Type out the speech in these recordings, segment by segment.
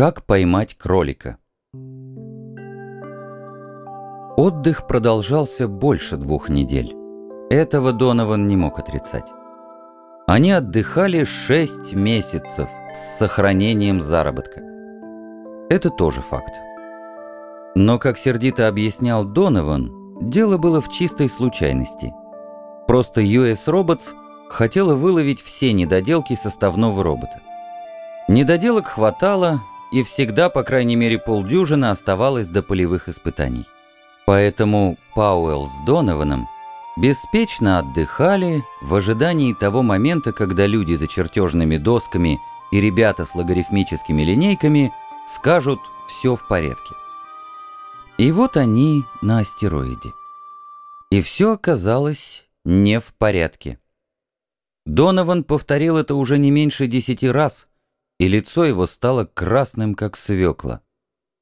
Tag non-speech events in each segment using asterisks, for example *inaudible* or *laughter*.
Как поймать кролика? Отдых продолжался больше двух недель. Этого Донован не мог отрицать. Они отдыхали шесть месяцев с сохранением заработка. Это тоже факт. Но, как сердито объяснял Донован, дело было в чистой случайности. Просто US Robots хотела выловить все недоделки составного робота. Недоделок хватало, и всегда, по крайней мере, полдюжины оставалось до полевых испытаний. Поэтому Пауэлл с Донованом беспечно отдыхали в ожидании того момента, когда люди за чертежными досками и ребята с логарифмическими линейками скажут «все в порядке». И вот они на астероиде. И все оказалось не в порядке. Донован повторил это уже не меньше десяти раз, и лицо его стало красным, как свекла.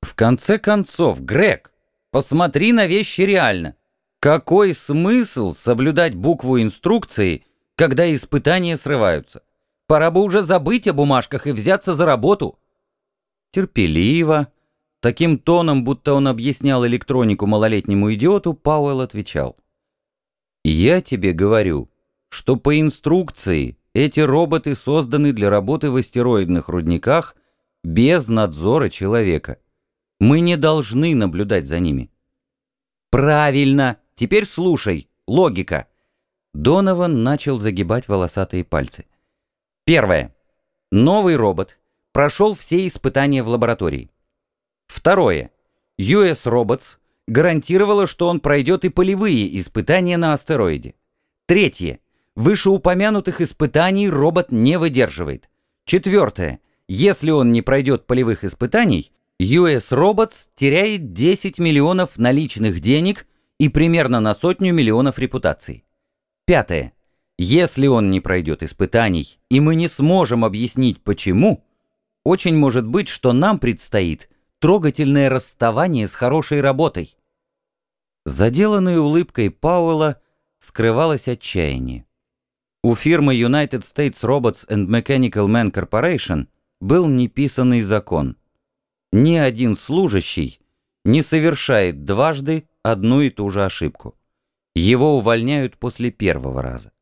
«В конце концов, Грег, посмотри на вещи реально. Какой смысл соблюдать букву инструкции, когда испытания срываются? Пора бы уже забыть о бумажках и взяться за работу». Терпеливо, таким тоном, будто он объяснял электронику малолетнему идиоту, Пауэлл отвечал. «Я тебе говорю, что по инструкции эти роботы созданы для работы в астероидных рудниках без надзора человека. Мы не должны наблюдать за ними. Правильно. Теперь слушай. Логика. Донован начал загибать волосатые пальцы. Первое. Новый робот прошел все испытания в лаборатории. Второе. US Robots гарантировала, что он пройдет и полевые испытания на астероиде. Третье. Вышеупомянутых испытаний робот не выдерживает. Четвертое. Если он не пройдет полевых испытаний, US Robots теряет 10 миллионов наличных денег и примерно на сотню миллионов репутаций. Пятое. Если он не пройдет испытаний, и мы не сможем объяснить почему, очень может быть, что нам предстоит трогательное расставание с хорошей работой. Заделанной улыбкой Пауэлла скрывалось отчаяние. У фирмы United States Robots and Mechanical Man Corporation был неписанный закон. Ни один служащий не совершает дважды одну и ту же ошибку. Его увольняют после первого раза.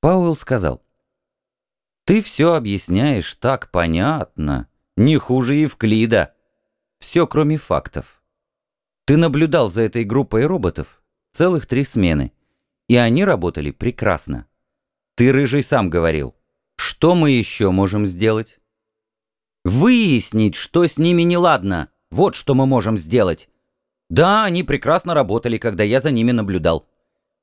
Пауэлл сказал, «Ты все объясняешь так понятно, не хуже Евклида. Все, кроме фактов. Ты наблюдал за этой группой роботов целых три смены, и они работали прекрасно. Ты, Рыжий, сам говорил. Что мы еще можем сделать? Выяснить, что с ними неладно. Вот что мы можем сделать. Да, они прекрасно работали, когда я за ними наблюдал.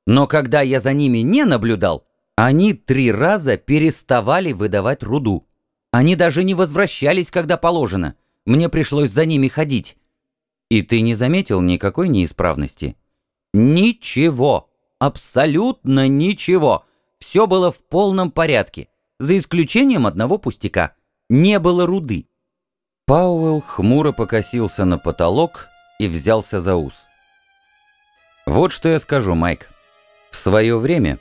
Но когда я за ними не наблюдал, они три раза переставали выдавать руду. Они даже не возвращались, когда положено. Мне пришлось за ними ходить. И ты не заметил никакой неисправности? Ничего. Абсолютно ничего. Все было в полном порядке, за исключением одного пустяка. Не было руды. Пауэлл хмуро покосился на потолок и взялся за ус. «Вот что я скажу, Майк. В свое время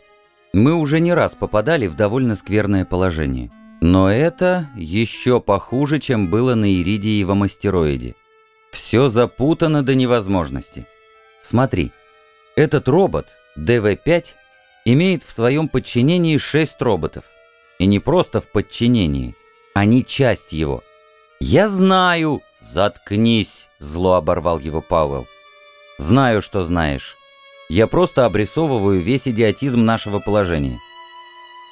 мы уже не раз попадали в довольно скверное положение. Но это еще похуже, чем было на Иридиевом астероиде. Все запутано до невозможности. Смотри, этот робот, ДВ-5, имеет в своем подчинении шесть роботов. И не просто в подчинении, они часть его. «Я знаю!» «Заткнись!» — зло оборвал его Пауэлл. «Знаю, что знаешь. Я просто обрисовываю весь идиотизм нашего положения.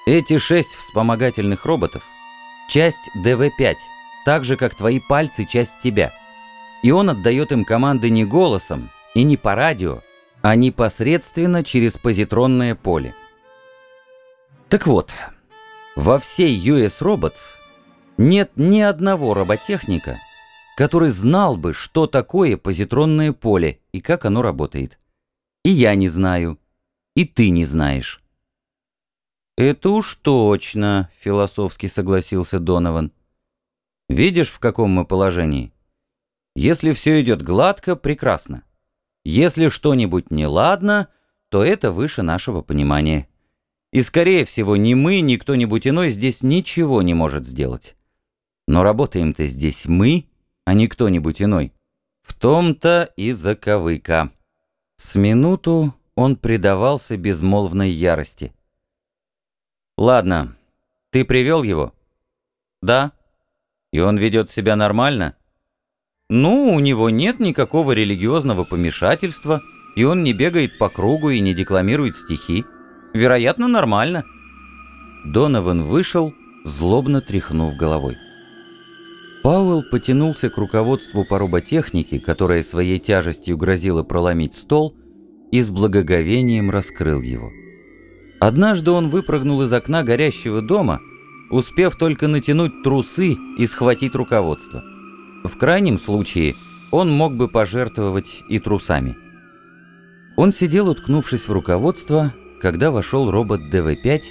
Эти шесть вспомогательных роботов — часть ДВ-5, так же, как твои пальцы — часть тебя. И он отдает им команды не голосом и не по радио, а непосредственно через позитронное поле. Так вот, во всей US Robots нет ни одного роботехника, который знал бы, что такое позитронное поле и как оно работает. И я не знаю, и ты не знаешь. «Это уж точно», — философски согласился Донован. «Видишь, в каком мы положении? Если все идет гладко, прекрасно. Если что-нибудь неладно, то это выше нашего понимания. И, скорее всего, ни мы, ни кто-нибудь иной здесь ничего не может сделать. Но работаем-то здесь мы, а не кто-нибудь иной. В том-то и заковыка. С минуту он предавался безмолвной ярости. «Ладно, ты привел его?» «Да». «И он ведет себя нормально?» «Ну, у него нет никакого религиозного помешательства, и он не бегает по кругу и не декламирует стихи. Вероятно, нормально». Донован вышел, злобно тряхнув головой. Пауэлл потянулся к руководству по роботехнике, которое своей тяжестью грозило проломить стол, и с благоговением раскрыл его. Однажды он выпрыгнул из окна горящего дома, успев только натянуть трусы и схватить руководство. В крайнем случае он мог бы пожертвовать и трусами. Он сидел, уткнувшись в руководство, когда вошел робот ДВ-5,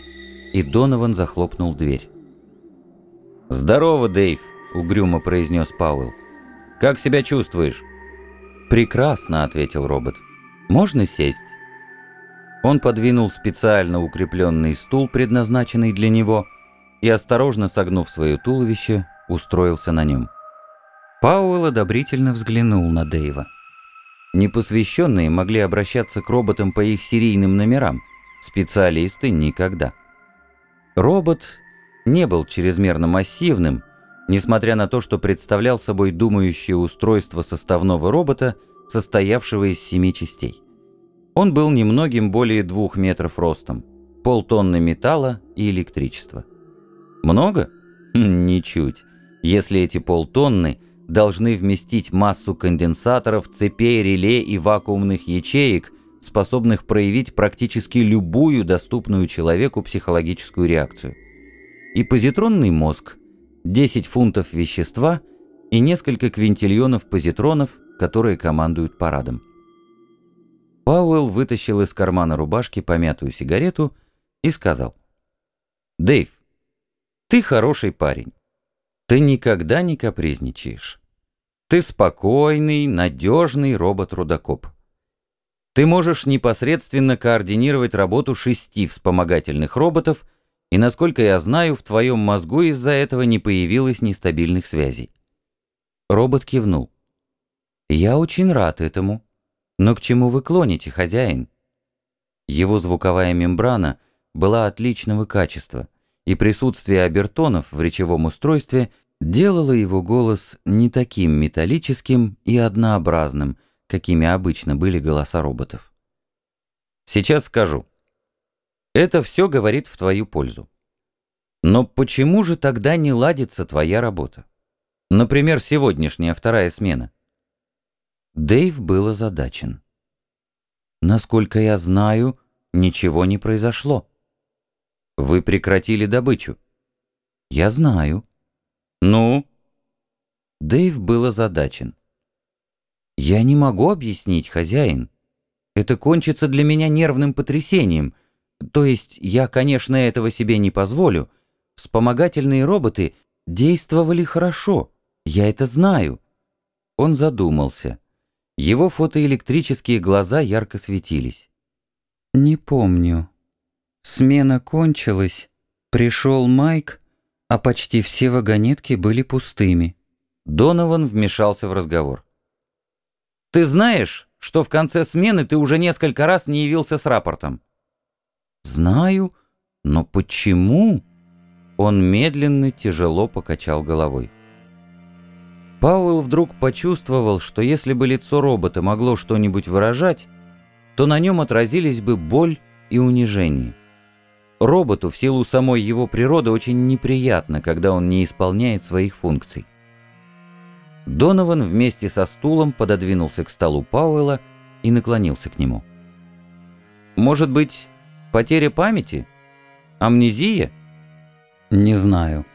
и Донован захлопнул дверь. «Здорово, Дэйв», — угрюмо произнес Пауэлл. «Как себя чувствуешь?» «Прекрасно», — ответил робот. «Можно сесть?» Он подвинул специально укрепленный стул, предназначенный для него, и, осторожно согнув свое туловище, устроился на нем. Пауэлл одобрительно взглянул на Дэйва. Непосвященные могли обращаться к роботам по их серийным номерам, специалисты никогда. Робот не был чрезмерно массивным, несмотря на то, что представлял собой думающее устройство составного робота, состоявшего из семи частей. Он был немногим более двух метров ростом, полтонны металла и электричества. Много? *laughs* Ничуть. Если эти полтонны должны вместить массу конденсаторов, цепей, реле и вакуумных ячеек, способных проявить практически любую доступную человеку психологическую реакцию. И позитронный мозг – 10 фунтов вещества и несколько квинтильонов позитронов, которые командуют парадом. Пауэлл вытащил из кармана рубашки помятую сигарету и сказал. «Дэйв, ты хороший парень. Ты никогда не капризничаешь. Ты спокойный, надежный робот-рудокоп. Ты можешь непосредственно координировать работу шести вспомогательных роботов – и, насколько я знаю, в твоем мозгу из-за этого не появилось нестабильных связей. Робот кивнул. Я очень рад этому. Но к чему вы клоните, хозяин? Его звуковая мембрана была отличного качества, и присутствие обертонов в речевом устройстве делало его голос не таким металлическим и однообразным, какими обычно были голоса роботов. Сейчас скажу. Это все говорит в твою пользу. Но почему же тогда не ладится твоя работа? Например, сегодняшняя вторая смена. Дэйв был озадачен. Насколько я знаю, ничего не произошло. Вы прекратили добычу. Я знаю. Ну? Дэйв был озадачен. Я не могу объяснить, хозяин. Это кончится для меня нервным потрясением — то есть я, конечно, этого себе не позволю. Вспомогательные роботы действовали хорошо. Я это знаю. Он задумался. Его фотоэлектрические глаза ярко светились. Не помню. Смена кончилась. Пришел Майк, а почти все вагонетки были пустыми. Донован вмешался в разговор. «Ты знаешь, что в конце смены ты уже несколько раз не явился с рапортом?» «Знаю, но почему?» Он медленно, тяжело покачал головой. Пауэлл вдруг почувствовал, что если бы лицо робота могло что-нибудь выражать, то на нем отразились бы боль и унижение. Роботу в силу самой его природы очень неприятно, когда он не исполняет своих функций. Донован вместе со стулом пододвинулся к столу Пауэлла и наклонился к нему. «Может быть, Потеря памяти? Амнезия? Не знаю.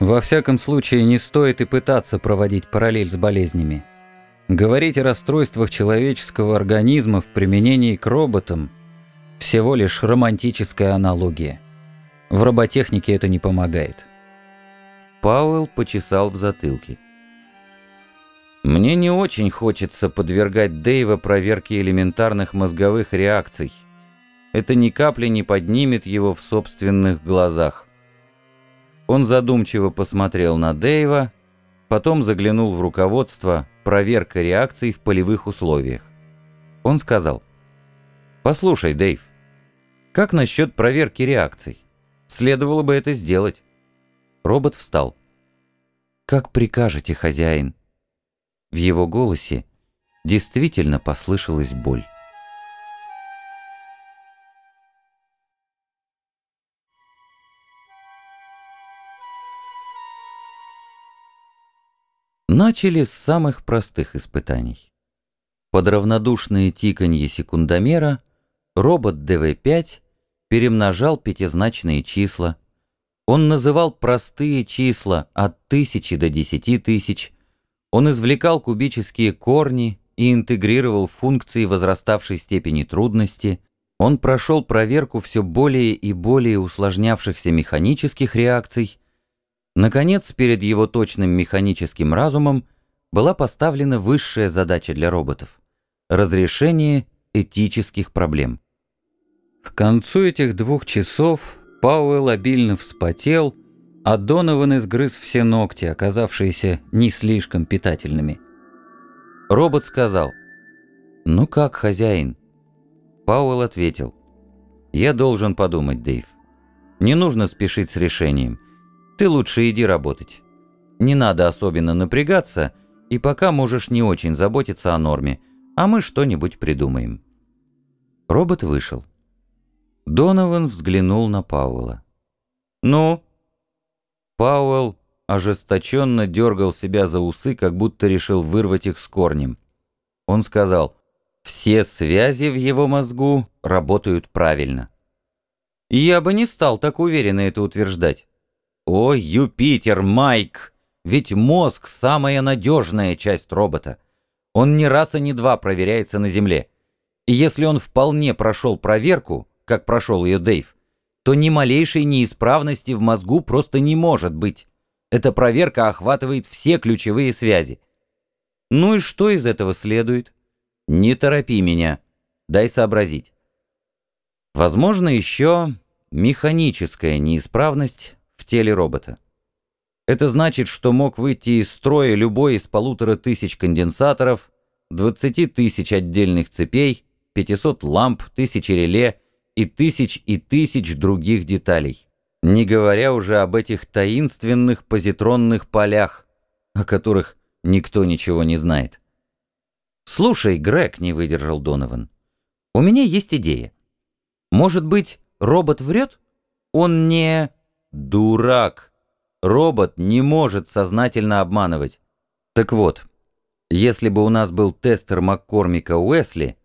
Во всяком случае, не стоит и пытаться проводить параллель с болезнями. Говорить о расстройствах человеческого организма в применении к роботам – всего лишь романтическая аналогия. В роботехнике это не помогает. Пауэлл почесал в затылке. «Мне не очень хочется подвергать Дэйва проверке элементарных мозговых реакций», это ни капли не поднимет его в собственных глазах. Он задумчиво посмотрел на Дэйва, потом заглянул в руководство «Проверка реакций в полевых условиях». Он сказал, «Послушай, Дэйв, как насчет проверки реакций? Следовало бы это сделать». Робот встал. «Как прикажете, хозяин?» В его голосе действительно послышалась боль. Начали с самых простых испытаний. Под равнодушное тиканье секундомера робот ДВ-5 перемножал пятизначные числа. Он называл простые числа от тысячи до десяти тысяч. Он извлекал кубические корни и интегрировал функции возраставшей степени трудности. Он прошел проверку все более и более усложнявшихся механических реакций Наконец, перед его точным механическим разумом была поставлена высшая задача для роботов — разрешение этических проблем. К концу этих двух часов Пауэлл обильно вспотел, а Донован изгрыз все ногти, оказавшиеся не слишком питательными. Робот сказал, «Ну как, хозяин?» Пауэлл ответил, «Я должен подумать, Дэйв. Не нужно спешить с решением». Ты лучше иди работать. Не надо особенно напрягаться, и пока можешь не очень заботиться о норме, а мы что-нибудь придумаем». Робот вышел. Донован взглянул на Пауэлла. «Ну?» Пауэлл ожесточенно дергал себя за усы, как будто решил вырвать их с корнем. Он сказал, «Все связи в его мозгу работают правильно». «Я бы не стал так уверенно это утверждать. О, Юпитер, Майк! Ведь мозг — самая надежная часть робота. Он не раз и не два проверяется на Земле. И если он вполне прошел проверку, как прошел ее Дэйв, то ни малейшей неисправности в мозгу просто не может быть. Эта проверка охватывает все ключевые связи. Ну и что из этого следует? Не торопи меня. Дай сообразить. Возможно, еще механическая неисправность в теле робота. Это значит, что мог выйти из строя любой из полутора тысяч конденсаторов, 20 тысяч отдельных цепей, 500 ламп, тысячи реле и тысяч и тысяч других деталей. Не говоря уже об этих таинственных позитронных полях, о которых никто ничего не знает. «Слушай, Грег», — не выдержал Донован, — «у меня есть идея. Может быть, робот врет? Он не...» Дурак! Робот не может сознательно обманывать. Так вот, если бы у нас был тестер Маккормика Уэсли,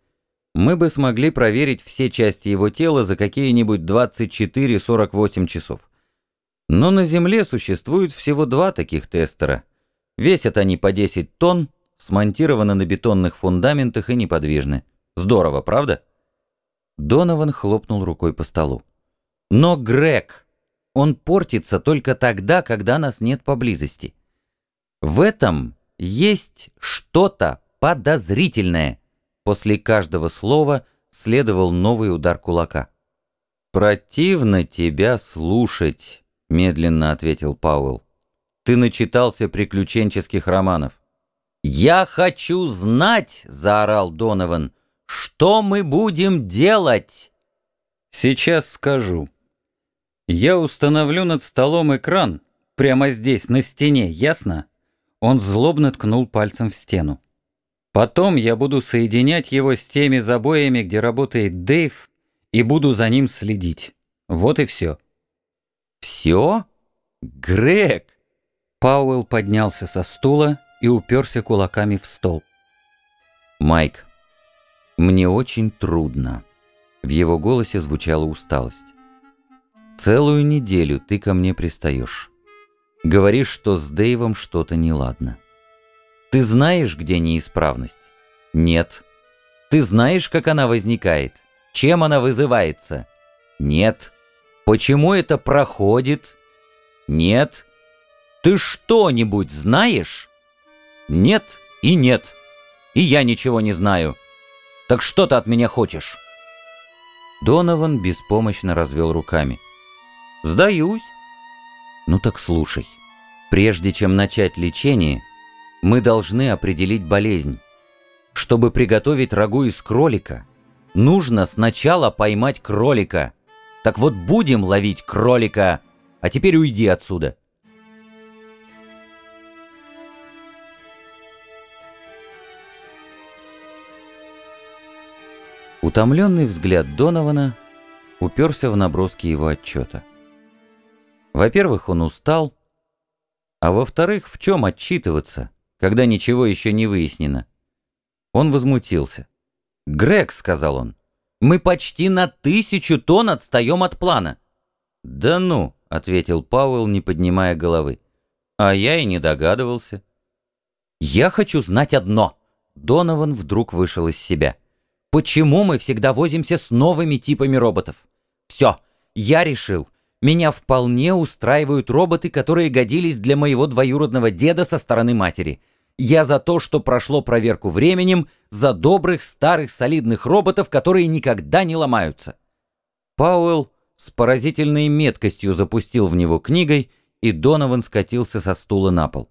мы бы смогли проверить все части его тела за какие-нибудь 24-48 часов. Но на Земле существует всего два таких тестера. Весят они по 10 тонн, смонтированы на бетонных фундаментах и неподвижны. Здорово, правда? Донован хлопнул рукой по столу. Но Грег он портится только тогда, когда нас нет поблизости. В этом есть что-то подозрительное. После каждого слова следовал новый удар кулака. «Противно тебя слушать», — медленно ответил Пауэлл. «Ты начитался приключенческих романов». «Я хочу знать», — заорал Донован, — «что мы будем делать?» «Сейчас скажу». Я установлю над столом экран, прямо здесь, на стене, ясно? Он злобно ткнул пальцем в стену. Потом я буду соединять его с теми забоями, где работает Дэйв, и буду за ним следить. Вот и все. Все? Грег! Пауэлл поднялся со стула и уперся кулаками в стол. «Майк, мне очень трудно». В его голосе звучала усталость. Целую неделю ты ко мне пристаешь. Говоришь, что с Дэйвом что-то неладно. Ты знаешь, где неисправность? Нет. Ты знаешь, как она возникает? Чем она вызывается? Нет. Почему это проходит? Нет. Ты что-нибудь знаешь? Нет и нет. И я ничего не знаю. Так что ты от меня хочешь? Донован беспомощно развел руками. Сдаюсь. Ну так слушай. Прежде чем начать лечение, мы должны определить болезнь. Чтобы приготовить рагу из кролика, нужно сначала поймать кролика. Так вот будем ловить кролика, а теперь уйди отсюда. Утомленный взгляд Донована уперся в наброски его отчета. Во-первых, он устал, а во-вторых, в чем отчитываться, когда ничего еще не выяснено? Он возмутился. «Грег», — сказал он, — «мы почти на тысячу тонн отстаем от плана». «Да ну», — ответил Пауэлл, не поднимая головы. «А я и не догадывался». «Я хочу знать одно». Донован вдруг вышел из себя. Почему мы всегда возимся с новыми типами роботов? Все, я решил. Меня вполне устраивают роботы, которые годились для моего двоюродного деда со стороны матери. Я за то, что прошло проверку временем, за добрых старых солидных роботов, которые никогда не ломаются. Пауэлл с поразительной меткостью запустил в него книгой, и Донован скатился со стула на пол.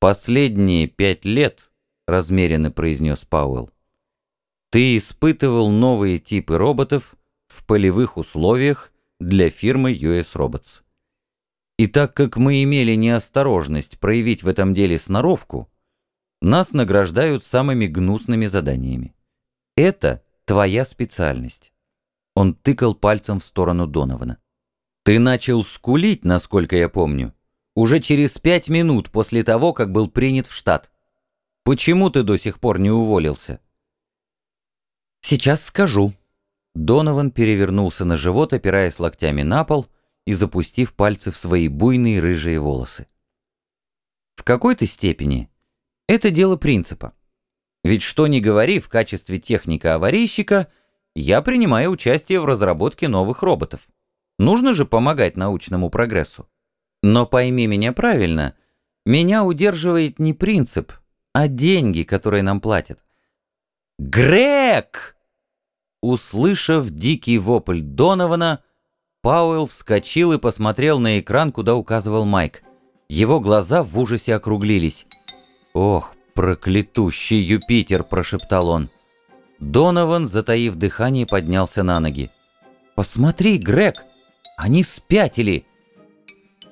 «Последние пять лет», — размеренно произнес Пауэлл, ты испытывал новые типы роботов в полевых условиях для фирмы US Robots. И так как мы имели неосторожность проявить в этом деле сноровку, нас награждают самыми гнусными заданиями. Это твоя специальность. Он тыкал пальцем в сторону Донована. Ты начал скулить, насколько я помню, уже через пять минут после того, как был принят в штат. Почему ты до сих пор не уволился? «Сейчас скажу». Донован перевернулся на живот, опираясь локтями на пол и запустив пальцы в свои буйные рыжие волосы. В какой-то степени это дело принципа. Ведь что ни говори, в качестве техника-аварийщика я принимаю участие в разработке новых роботов. Нужно же помогать научному прогрессу. Но пойми меня правильно, меня удерживает не принцип, а деньги, которые нам платят. «Грег!» Услышав дикий вопль Донована, Пауэлл вскочил и посмотрел на экран, куда указывал Майк. Его глаза в ужасе округлились. «Ох, проклятущий Юпитер!» – прошептал он. Донован, затаив дыхание, поднялся на ноги. «Посмотри, Грег! Они спятили!»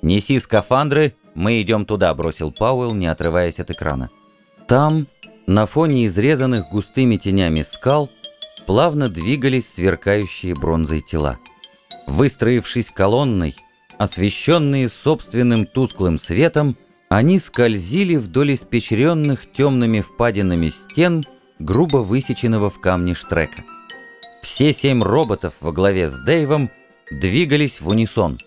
«Неси скафандры, мы идем туда», – бросил Пауэлл, не отрываясь от экрана. Там, на фоне изрезанных густыми тенями скал, плавно двигались сверкающие бронзой тела. Выстроившись колонной, освещенные собственным тусклым светом, они скользили вдоль испечренных темными впадинами стен грубо высеченного в камне штрека. Все семь роботов во главе с Дэйвом двигались в унисон.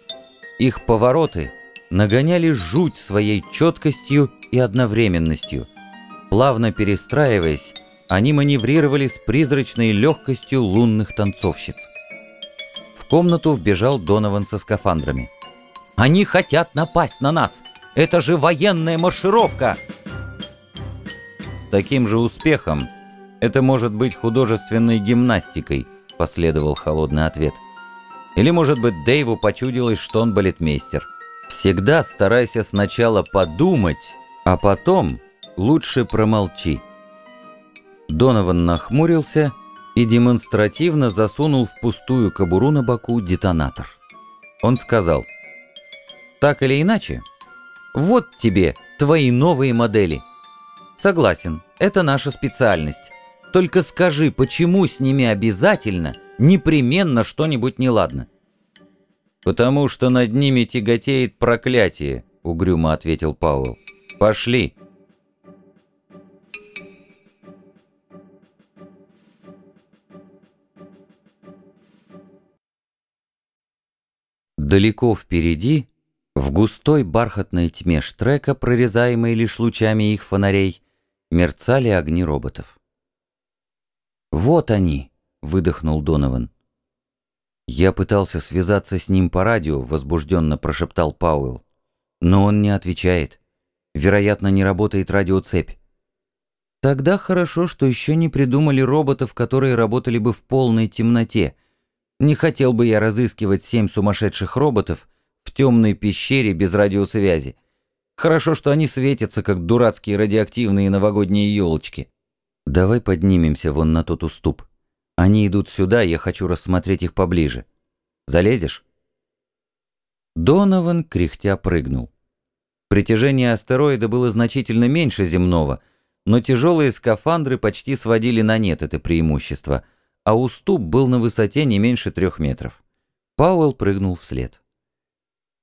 Их повороты нагоняли жуть своей четкостью и одновременностью. Плавно перестраиваясь, они маневрировали с призрачной легкостью лунных танцовщиц. В комнату вбежал Донован со скафандрами. «Они хотят напасть на нас! Это же военная маршировка!» «С таким же успехом это может быть художественной гимнастикой», последовал холодный ответ. «Или, может быть, Дэйву почудилось, что он балетмейстер. Всегда старайся сначала подумать, а потом лучше промолчи». Донован нахмурился и демонстративно засунул в пустую кобуру на боку детонатор. Он сказал, «Так или иначе, вот тебе твои новые модели». «Согласен, это наша специальность. Только скажи, почему с ними обязательно, непременно что-нибудь неладно?» «Потому что над ними тяготеет проклятие», — угрюмо ответил Пауэлл. «Пошли». Далеко впереди, в густой бархатной тьме штрека, прорезаемой лишь лучами их фонарей, мерцали огни роботов. «Вот они!» — выдохнул Донован. «Я пытался связаться с ним по радио», — возбужденно прошептал Пауэлл. «Но он не отвечает. Вероятно, не работает радиоцепь». «Тогда хорошо, что еще не придумали роботов, которые работали бы в полной темноте», не хотел бы я разыскивать семь сумасшедших роботов в темной пещере без радиосвязи. Хорошо, что они светятся, как дурацкие радиоактивные новогодние елочки. Давай поднимемся вон на тот уступ. Они идут сюда, я хочу рассмотреть их поближе. Залезешь? Донован кряхтя прыгнул. Притяжение астероида было значительно меньше земного, но тяжелые скафандры почти сводили на нет это преимущество, а уступ был на высоте не меньше трех метров. Пауэлл прыгнул вслед.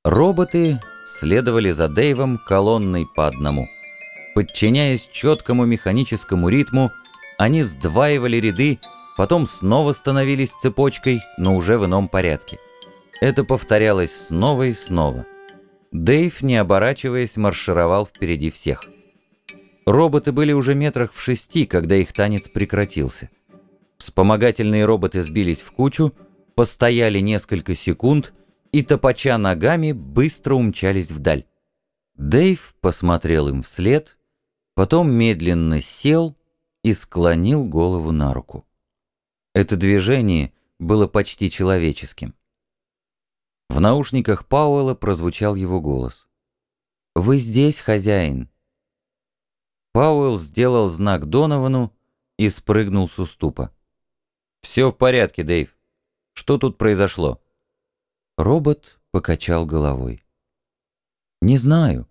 Роботы следовали за Дэйвом колонной по одному. Подчиняясь четкому механическому ритму, они сдваивали ряды, потом снова становились цепочкой, но уже в ином порядке. Это повторялось снова и снова. Дэйв, не оборачиваясь, маршировал впереди всех. Роботы были уже метрах в шести, когда их танец прекратился. Вспомогательные роботы сбились в кучу, постояли несколько секунд и, топача ногами, быстро умчались вдаль. Дэйв посмотрел им вслед, потом медленно сел и склонил голову на руку. Это движение было почти человеческим. В наушниках Пауэлла прозвучал его голос. «Вы здесь, хозяин?» Пауэлл сделал знак Доновану и спрыгнул с уступа. «Все в порядке, Дэйв. Что тут произошло?» Робот покачал головой. «Не знаю.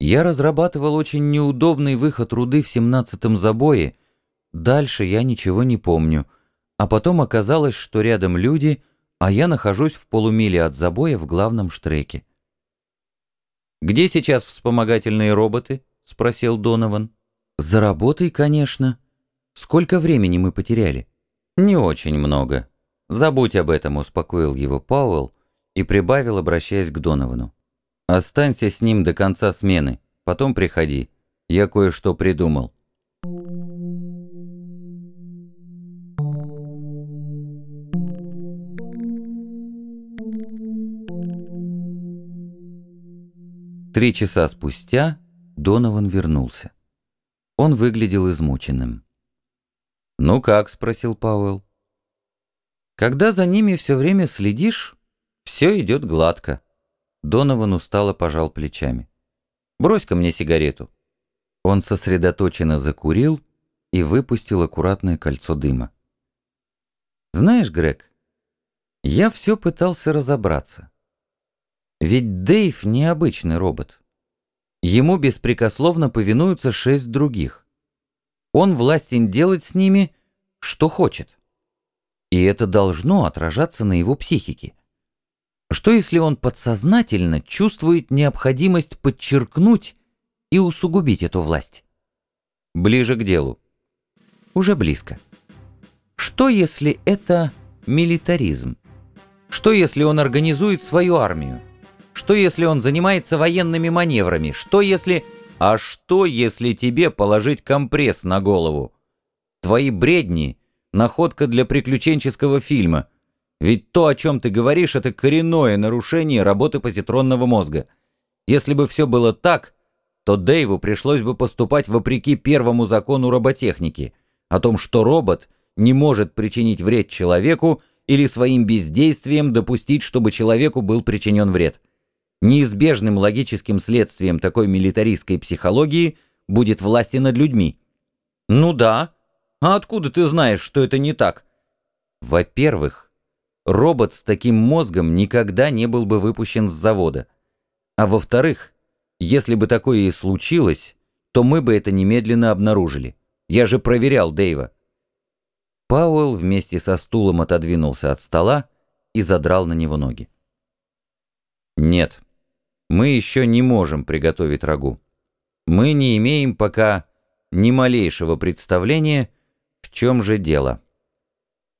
Я разрабатывал очень неудобный выход руды в семнадцатом забое. Дальше я ничего не помню. А потом оказалось, что рядом люди, а я нахожусь в полумиле от забоя в главном штреке». «Где сейчас вспомогательные роботы?» — спросил Донован. «За работой, конечно. Сколько времени мы потеряли?» «Не очень много. Забудь об этом», — успокоил его Пауэлл, и прибавил, обращаясь к Доновану. «Останься с ним до конца смены, потом приходи. Я кое-что придумал». Три часа спустя Донован вернулся. Он выглядел измученным. «Ну как?» — спросил Пауэлл. «Когда за ними все время следишь, все идет гладко. Донован устало пожал плечами. «Брось-ка мне сигарету». Он сосредоточенно закурил и выпустил аккуратное кольцо дыма. «Знаешь, Грег, я все пытался разобраться. Ведь Дэйв необычный робот. Ему беспрекословно повинуются шесть других. Он властен делать с ними, что хочет. И это должно отражаться на его психике. Что если он подсознательно чувствует необходимость подчеркнуть и усугубить эту власть? Ближе к делу. Уже близко. Что если это милитаризм? Что если он организует свою армию? Что если он занимается военными маневрами? Что если... А что если тебе положить компресс на голову? Твои бредни — находка для приключенческого фильма — ведь то, о чем ты говоришь, это коренное нарушение работы позитронного мозга. Если бы все было так, то Дэйву пришлось бы поступать вопреки первому закону роботехники, о том, что робот не может причинить вред человеку или своим бездействием допустить, чтобы человеку был причинен вред. Неизбежным логическим следствием такой милитаристской психологии будет власти над людьми. Ну да. А откуда ты знаешь, что это не так? Во-первых, робот с таким мозгом никогда не был бы выпущен с завода. А во-вторых, если бы такое и случилось, то мы бы это немедленно обнаружили. Я же проверял Дэйва. Пауэлл вместе со стулом отодвинулся от стола и задрал на него ноги. «Нет, мы еще не можем приготовить рагу. Мы не имеем пока ни малейшего представления, в чем же дело».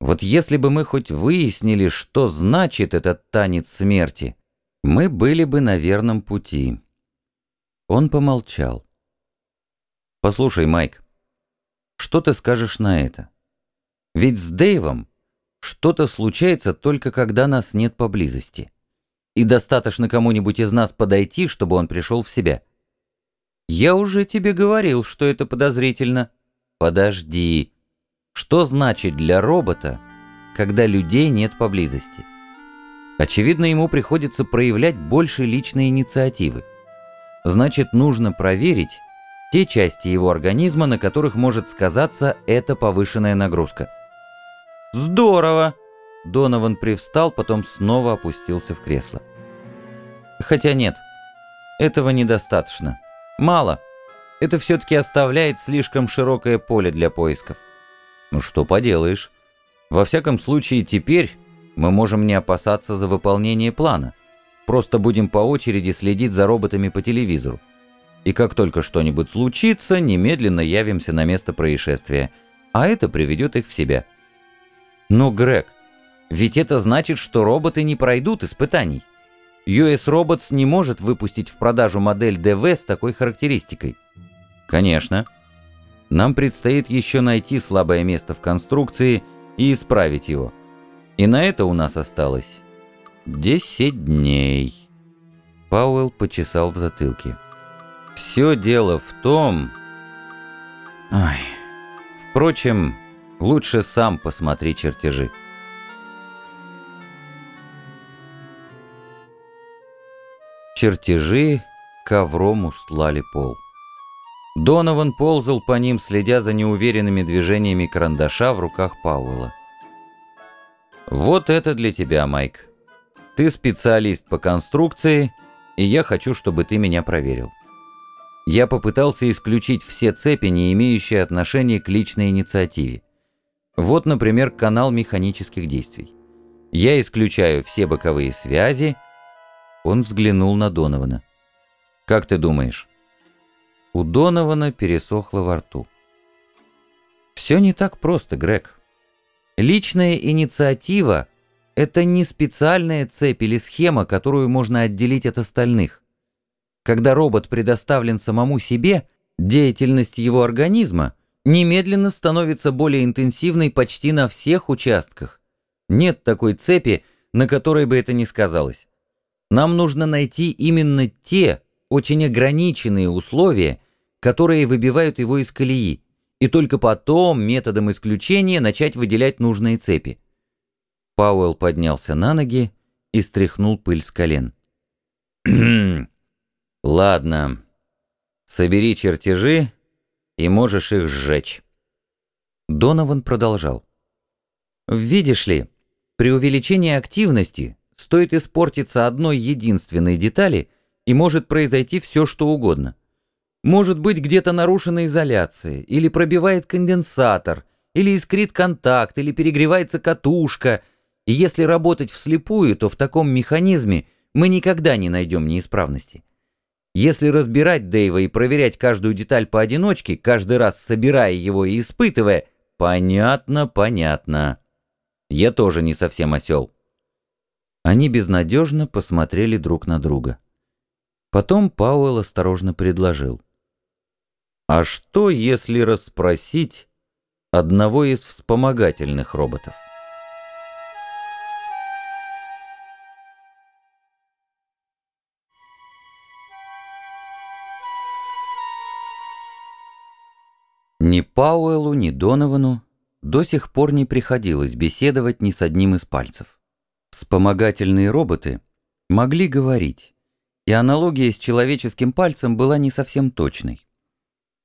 Вот если бы мы хоть выяснили, что значит этот танец смерти, мы были бы на верном пути. Он помолчал. «Послушай, Майк, что ты скажешь на это? Ведь с Дэйвом что-то случается только когда нас нет поблизости. И достаточно кому-нибудь из нас подойти, чтобы он пришел в себя. Я уже тебе говорил, что это подозрительно. Подожди. Что значит для робота, когда людей нет поблизости? Очевидно, ему приходится проявлять больше личной инициативы. Значит, нужно проверить те части его организма, на которых может сказаться эта повышенная нагрузка. «Здорово!» Донован привстал, потом снова опустился в кресло. «Хотя нет, этого недостаточно. Мало. Это все-таки оставляет слишком широкое поле для поисков. Ну что поделаешь. Во всяком случае, теперь мы можем не опасаться за выполнение плана. Просто будем по очереди следить за роботами по телевизору. И как только что-нибудь случится, немедленно явимся на место происшествия. А это приведет их в себя. Но, Грег, ведь это значит, что роботы не пройдут испытаний. US Robots не может выпустить в продажу модель DV с такой характеристикой. Конечно. Нам предстоит еще найти слабое место в конструкции и исправить его. И на это у нас осталось 10 дней. Пауэлл почесал в затылке. Все дело в том... Ай... Впрочем, лучше сам посмотри чертежи. Чертежи ковром устлали пол. Донован ползал по ним, следя за неуверенными движениями карандаша в руках Пауэлла. «Вот это для тебя, Майк. Ты специалист по конструкции, и я хочу, чтобы ты меня проверил. Я попытался исключить все цепи, не имеющие отношения к личной инициативе. Вот, например, канал механических действий. Я исключаю все боковые связи. Он взглянул на Донована. «Как ты думаешь?» У Донована пересохло во рту. «Все не так просто, Грег. Личная инициатива — это не специальная цепь или схема, которую можно отделить от остальных. Когда робот предоставлен самому себе, деятельность его организма немедленно становится более интенсивной почти на всех участках. Нет такой цепи, на которой бы это не сказалось. Нам нужно найти именно те очень ограниченные условия, которые выбивают его из колеи, и только потом методом исключения начать выделять нужные цепи. Пауэлл поднялся на ноги и стряхнул пыль с колен. *clears throat* «Ладно, собери чертежи, и можешь их сжечь». Донован продолжал. «Видишь ли, при увеличении активности стоит испортиться одной единственной детали, и может произойти все, что угодно. Может быть где-то нарушена изоляция, или пробивает конденсатор, или искрит контакт, или перегревается катушка. И если работать вслепую, то в таком механизме мы никогда не найдем неисправности. Если разбирать Дэйва и проверять каждую деталь поодиночке, каждый раз собирая его и испытывая, понятно, понятно. Я тоже не совсем осел. Они безнадежно посмотрели друг на друга. Потом Пауэлл осторожно предложил. А что, если расспросить одного из вспомогательных роботов? Ни Пауэллу, ни Доновану до сих пор не приходилось беседовать ни с одним из пальцев. Вспомогательные роботы могли говорить, и аналогия с человеческим пальцем была не совсем точной.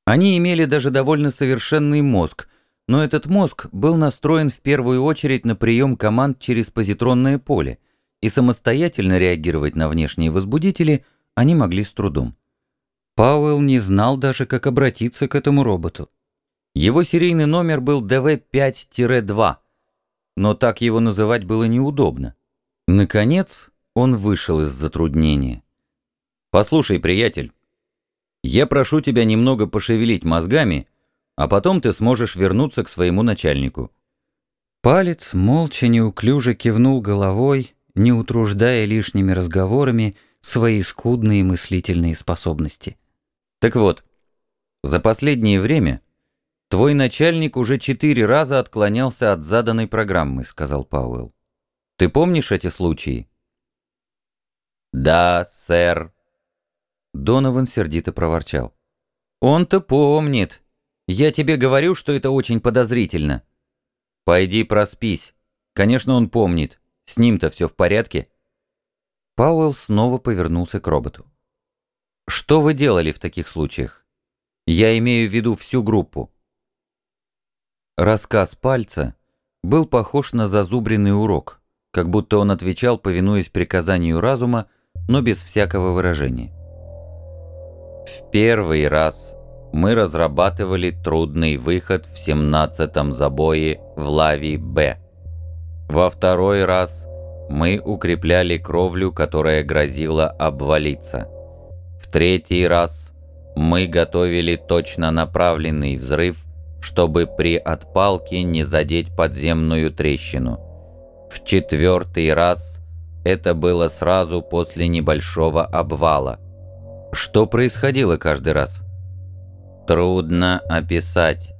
Они имели даже довольно совершенный мозг, но этот мозг был настроен в первую очередь на прием команд через позитронное поле, и самостоятельно реагировать на внешние возбудители они могли с трудом. Пауэлл не знал даже, как обратиться к этому роботу. Его серийный номер был ДВ-5-2, но так его называть было неудобно. Наконец, он вышел из затруднения. «Послушай, приятель, я прошу тебя немного пошевелить мозгами, а потом ты сможешь вернуться к своему начальнику». Палец молча неуклюже кивнул головой, не утруждая лишними разговорами свои скудные мыслительные способности. «Так вот, за последнее время твой начальник уже четыре раза отклонялся от заданной программы», — сказал Пауэлл. «Ты помнишь эти случаи?» «Да, сэр», Донован сердито проворчал. «Он-то помнит. Я тебе говорю, что это очень подозрительно». «Пойди проспись. Конечно, он помнит. С ним-то все в порядке». Пауэлл снова повернулся к роботу. «Что вы делали в таких случаях? Я имею в виду всю группу». Рассказ пальца был похож на зазубренный урок, как будто он отвечал, повинуясь приказанию разума, но без всякого выражения. В первый раз мы разрабатывали трудный выход в 17-м забое в лаве Б. Во второй раз мы укрепляли кровлю, которая грозила обвалиться. В третий раз мы готовили точно направленный взрыв, чтобы при отпалке не задеть подземную трещину. В четвертый раз это было сразу после небольшого обвала. Что происходило каждый раз? Трудно описать.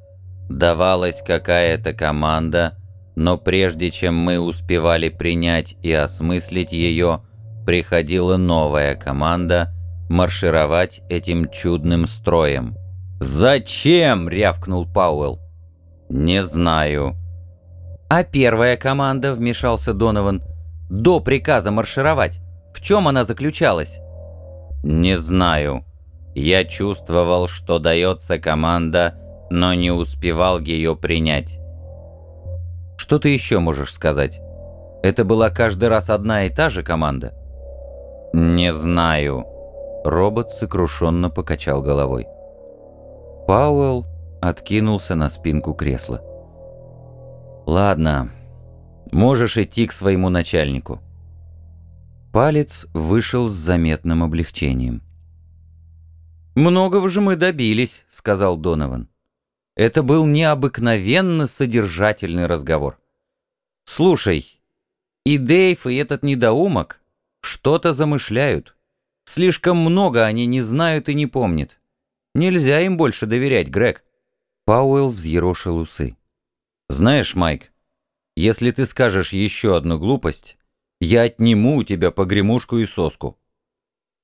Давалась какая-то команда, но прежде чем мы успевали принять и осмыслить ее, приходила новая команда маршировать этим чудным строем. «Зачем?» — рявкнул Пауэлл. «Не знаю». «А первая команда?» — вмешался Донован. «До приказа маршировать. В чем она заключалась?» «Не знаю. Я чувствовал, что дается команда, но не успевал ее принять». «Что ты еще можешь сказать? Это была каждый раз одна и та же команда?» «Не знаю». Робот сокрушенно покачал головой. Пауэлл откинулся на спинку кресла. «Ладно, можешь идти к своему начальнику». Палец вышел с заметным облегчением. «Многого же мы добились», — сказал Донован. Это был необыкновенно содержательный разговор. «Слушай, и Дейв, и этот недоумок что-то замышляют. Слишком много они не знают и не помнят. Нельзя им больше доверять, Грег». Пауэлл взъерошил усы. «Знаешь, Майк, если ты скажешь еще одну глупость, я отниму у тебя погремушку и соску».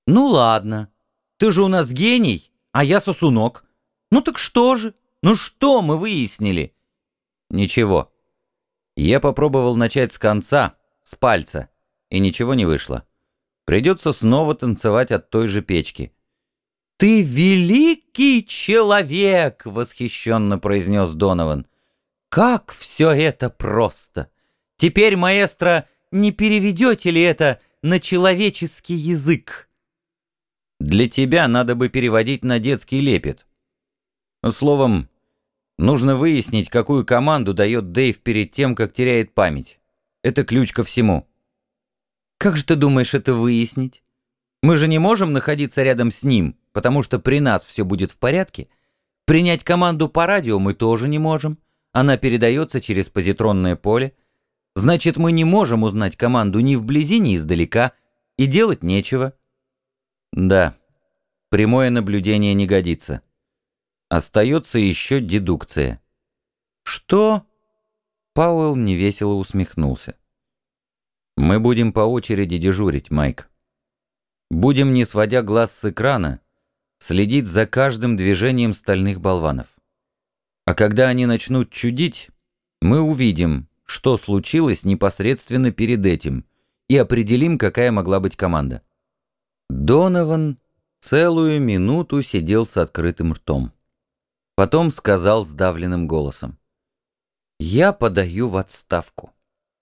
«Ну ладно. Ты же у нас гений, а я сосунок. Ну так что же? Ну что мы выяснили?» «Ничего. Я попробовал начать с конца, с пальца, и ничего не вышло. Придется снова танцевать от той же печки». «Ты великий человек!» — восхищенно произнес Донован. «Как все это просто! Теперь, маэстро, не переведете ли это на человеческий язык?» «Для тебя надо бы переводить на детский лепет. Словом, нужно выяснить, какую команду дает Дэйв перед тем, как теряет память. Это ключ ко всему». «Как же ты думаешь это выяснить? Мы же не можем находиться рядом с ним, потому что при нас все будет в порядке. Принять команду по радио мы тоже не можем. Она передается через позитронное поле. Значит, мы не можем узнать команду ни вблизи, ни издалека, и делать нечего. Да, прямое наблюдение не годится. Остается еще дедукция. Что? Пауэлл невесело усмехнулся. Мы будем по очереди дежурить, Майк. Будем, не сводя глаз с экрана, следить за каждым движением стальных болванов. А когда они начнут чудить, мы увидим, что случилось непосредственно перед этим, и определим, какая могла быть команда. Донован целую минуту сидел с открытым ртом. Потом сказал сдавленным голосом. «Я подаю в отставку.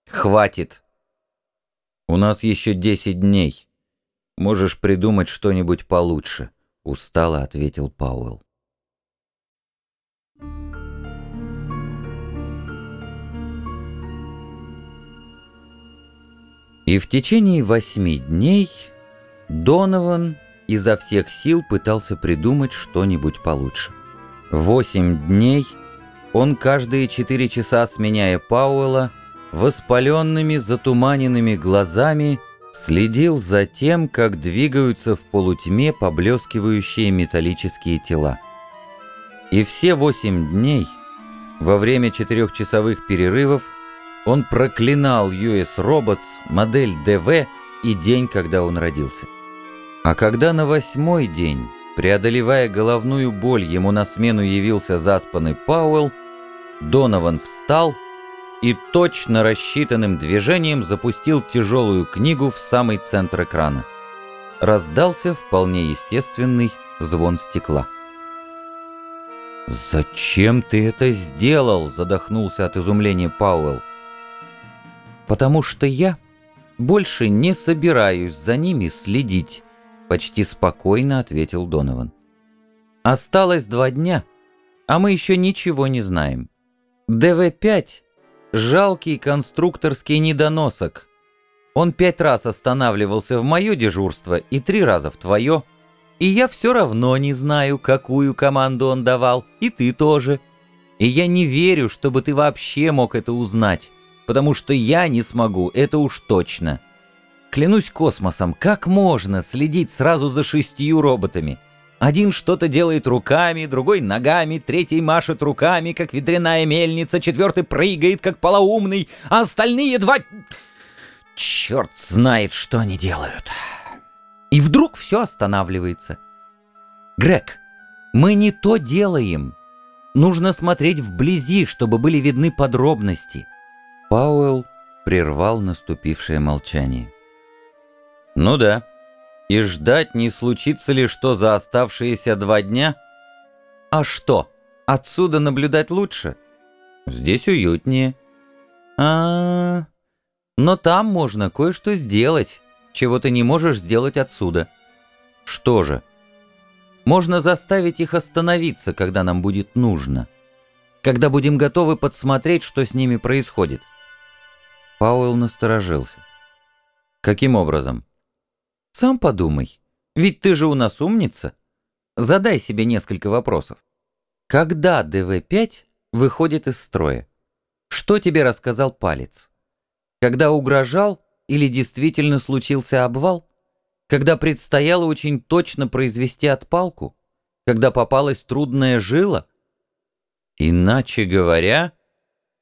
Хватит. У нас еще десять дней. Можешь придумать что-нибудь получше», — устало ответил Пауэлл. И в течение восьми дней Донован изо всех сил пытался придумать что-нибудь получше. Восемь дней он каждые четыре часа, сменяя Пауэлла, воспаленными затуманенными глазами следил за тем, как двигаются в полутьме поблескивающие металлические тела. И все восемь дней, во время четырехчасовых перерывов, он проклинал US Robots, модель DV и день, когда он родился. А когда на восьмой день, преодолевая головную боль, ему на смену явился заспанный Пауэлл, Донован встал и точно рассчитанным движением запустил тяжелую книгу в самый центр экрана. Раздался вполне естественный звон стекла. «Зачем ты это сделал?» — задохнулся от изумления Пауэлл. «Потому что я больше не собираюсь за ними следить», — почти спокойно ответил Донован. «Осталось два дня, а мы еще ничего не знаем. ДВ-5 — жалкий конструкторский недоносок. Он пять раз останавливался в мое дежурство и три раза в твое, и я все равно не знаю, какую команду он давал, и ты тоже. И я не верю, чтобы ты вообще мог это узнать, потому что я не смогу, это уж точно. Клянусь космосом, как можно следить сразу за шестью роботами? Один что-то делает руками, другой ногами, третий машет руками, как ветряная мельница, четвертый прыгает, как полоумный, а остальные два... Черт знает, что они делают. И вдруг все останавливается. Грег, мы не то делаем. Нужно смотреть вблизи, чтобы были видны подробности. Пауэлл прервал наступившее молчание. Ну да. И ждать, не случится ли что за оставшиеся два дня? А что, отсюда наблюдать лучше? Здесь уютнее. А, -а, -а. но там можно кое-что сделать, чего ты не можешь сделать отсюда. Что же? Можно заставить их остановиться, когда нам будет нужно. Когда будем готовы подсмотреть, что с ними происходит. Пауэлл насторожился. Каким образом? Сам подумай. Ведь ты же у нас умница. Задай себе несколько вопросов. Когда ДВ-5 выходит из строя? Что тебе рассказал палец? Когда угрожал или действительно случился обвал? Когда предстояло очень точно произвести отпалку? Когда попалась трудная жила? Иначе говоря,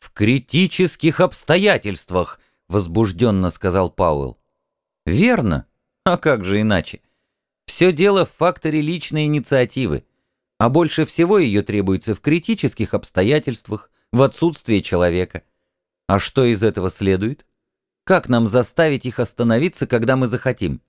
в критических обстоятельствах, возбужденно сказал Пауэлл. Верно. А как же иначе? Все дело в факторе личной инициативы, а больше всего ее требуется в критических обстоятельствах, в отсутствии человека. А что из этого следует? Как нам заставить их остановиться, когда мы захотим?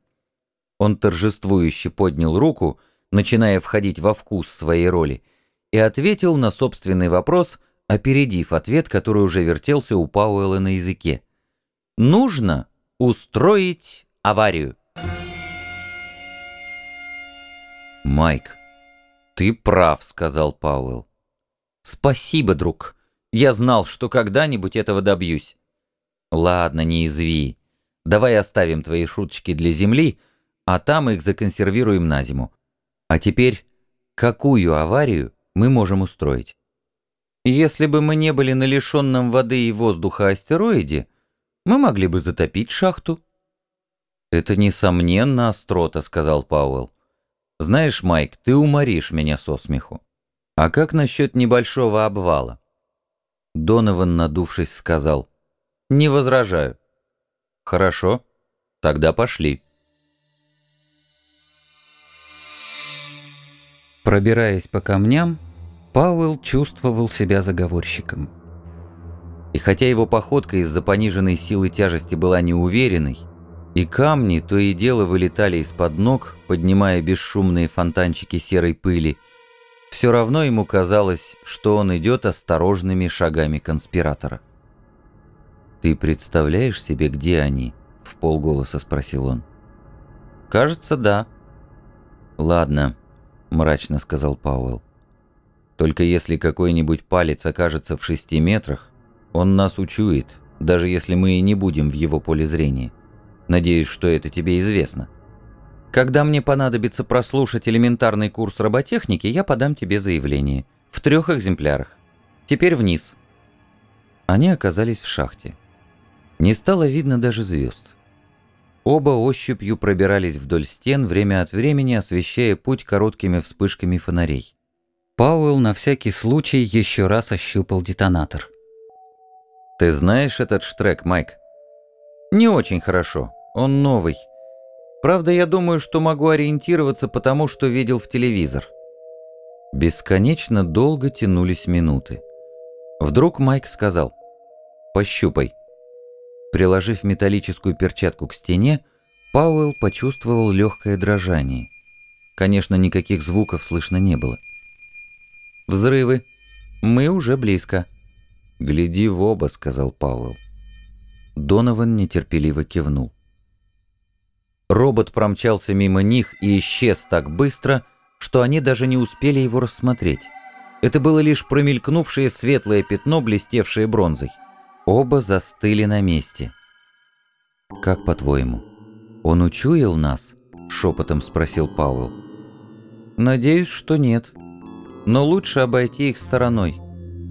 Он торжествующе поднял руку, начиная входить во вкус своей роли, и ответил на собственный вопрос, опередив ответ, который уже вертелся у Пауэлла на языке. «Нужно устроить аварию». «Майк, ты прав», — сказал Пауэлл. «Спасибо, друг. Я знал, что когда-нибудь этого добьюсь». «Ладно, не изви. Давай оставим твои шуточки для земли, а там их законсервируем на зиму. А теперь, какую аварию мы можем устроить?» «Если бы мы не были на лишенном воды и воздуха астероиде, мы могли бы затопить шахту». «Это, несомненно, острота», — сказал Пауэлл. Знаешь, Майк, ты уморишь меня со смеху. А как насчет небольшого обвала? Донован, надувшись, сказал. Не возражаю. Хорошо, тогда пошли. Пробираясь по камням, Пауэлл чувствовал себя заговорщиком. И хотя его походка из-за пониженной силы тяжести была неуверенной, и камни то и дело вылетали из-под ног, поднимая бесшумные фонтанчики серой пыли. Все равно ему казалось, что он идет осторожными шагами конспиратора. «Ты представляешь себе, где они?» — в полголоса спросил он. «Кажется, да». «Ладно», — мрачно сказал Пауэлл. «Только если какой-нибудь палец окажется в шести метрах, он нас учует, даже если мы и не будем в его поле зрения». Надеюсь, что это тебе известно. Когда мне понадобится прослушать элементарный курс роботехники, я подам тебе заявление. В трех экземплярах. Теперь вниз». Они оказались в шахте. Не стало видно даже звезд. Оба ощупью пробирались вдоль стен, время от времени освещая путь короткими вспышками фонарей. Пауэлл на всякий случай еще раз ощупал детонатор. «Ты знаешь этот штрек, Майк?» «Не очень хорошо. Он новый. Правда, я думаю, что могу ориентироваться по тому, что видел в телевизор». Бесконечно долго тянулись минуты. Вдруг Майк сказал, Пощупай». Приложив металлическую перчатку к стене, Пауэлл почувствовал легкое дрожание. Конечно, никаких звуков слышно не было. «Взрывы. Мы уже близко». «Гляди в оба», — сказал Пауэлл. Донован нетерпеливо кивнул. Робот промчался мимо них и исчез так быстро, что они даже не успели его рассмотреть. Это было лишь промелькнувшее светлое пятно, блестевшее бронзой. Оба застыли на месте. «Как по-твоему, он учуял нас?» — шепотом спросил Пауэлл. «Надеюсь, что нет. Но лучше обойти их стороной.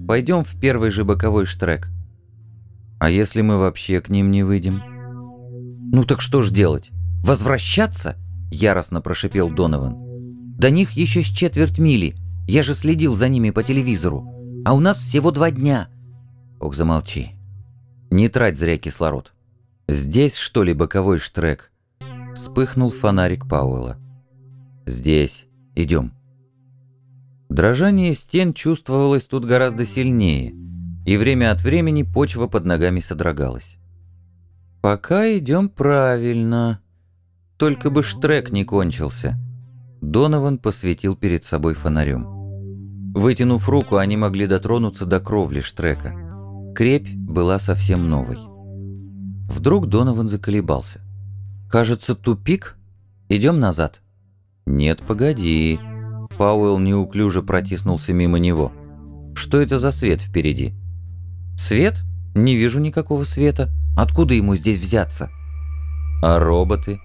Пойдем в первый же боковой штрек». «А если мы вообще к ним не выйдем?» «Ну так что ж делать? Возвращаться?» — яростно прошипел Донован. «До них еще с четверть мили. Я же следил за ними по телевизору. А у нас всего два дня». «Ох, замолчи. Не трать зря кислород. Здесь, что ли, боковой штрек?» Вспыхнул фонарик Пауэлла. «Здесь. Идем». Дрожание стен чувствовалось тут гораздо сильнее, и время от времени почва под ногами содрогалась. «Пока идем правильно. Только бы штрек не кончился». Донован посветил перед собой фонарем. Вытянув руку, они могли дотронуться до кровли штрека. Крепь была совсем новой. Вдруг Донован заколебался. «Кажется, тупик? Идем назад?» «Нет, погоди». Пауэлл неуклюже протиснулся мимо него. «Что это за свет впереди?» «Свет? Не вижу никакого света. Откуда ему здесь взяться?» «А роботы?»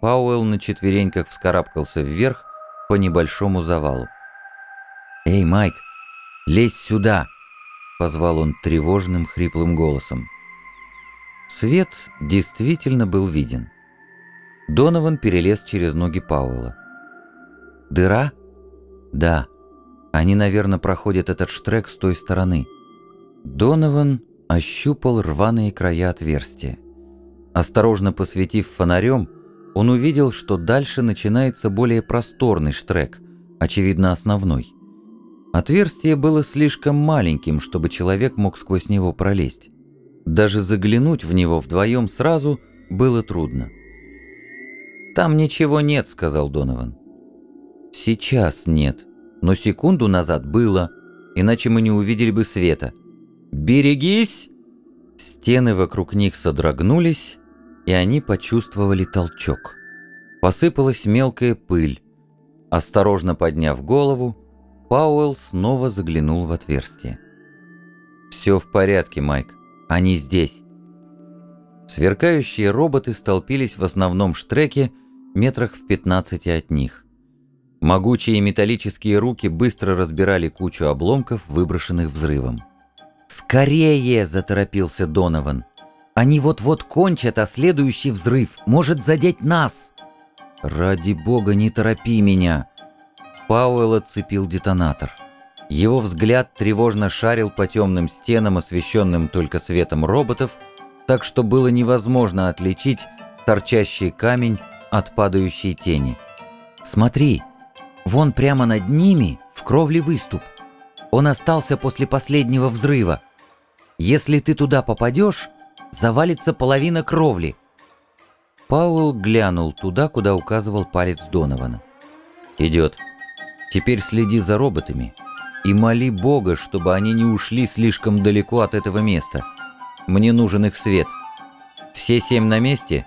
Пауэлл на четвереньках вскарабкался вверх по небольшому завалу. «Эй, Майк, лезь сюда!» — позвал он тревожным хриплым голосом. Свет действительно был виден. Донован перелез через ноги Пауэлла. «Дыра?» «Да. Они, наверное, проходят этот штрек с той стороны». Донован ощупал рваные края отверстия. Осторожно посветив фонарем, он увидел, что дальше начинается более просторный штрек, очевидно основной. Отверстие было слишком маленьким, чтобы человек мог сквозь него пролезть. Даже заглянуть в него вдвоем сразу было трудно. «Там ничего нет», — сказал Донован. «Сейчас нет, но секунду назад было, иначе мы не увидели бы света. Берегись!» Стены вокруг них содрогнулись, и они почувствовали толчок. Посыпалась мелкая пыль. Осторожно подняв голову, Пауэлл снова заглянул в отверстие. «Все в порядке, Майк. Они здесь». Сверкающие роботы столпились в основном штреке, метрах в 15 от них. Могучие металлические руки быстро разбирали кучу обломков, выброшенных взрывом. «Скорее!» – заторопился Донован. «Они вот-вот кончат, а следующий взрыв может задеть нас!» «Ради бога, не торопи меня!» Пауэлл отцепил детонатор. Его взгляд тревожно шарил по темным стенам, освещенным только светом роботов, так что было невозможно отличить торчащий камень от падающей тени. «Смотри, вон прямо над ними в кровле выступ. Он остался после последнего взрыва. Если ты туда попадешь, завалится половина кровли». Пауэлл глянул туда, куда указывал палец Донована. «Идет. Теперь следи за роботами и моли Бога, чтобы они не ушли слишком далеко от этого места. Мне нужен их свет. Все семь на месте?»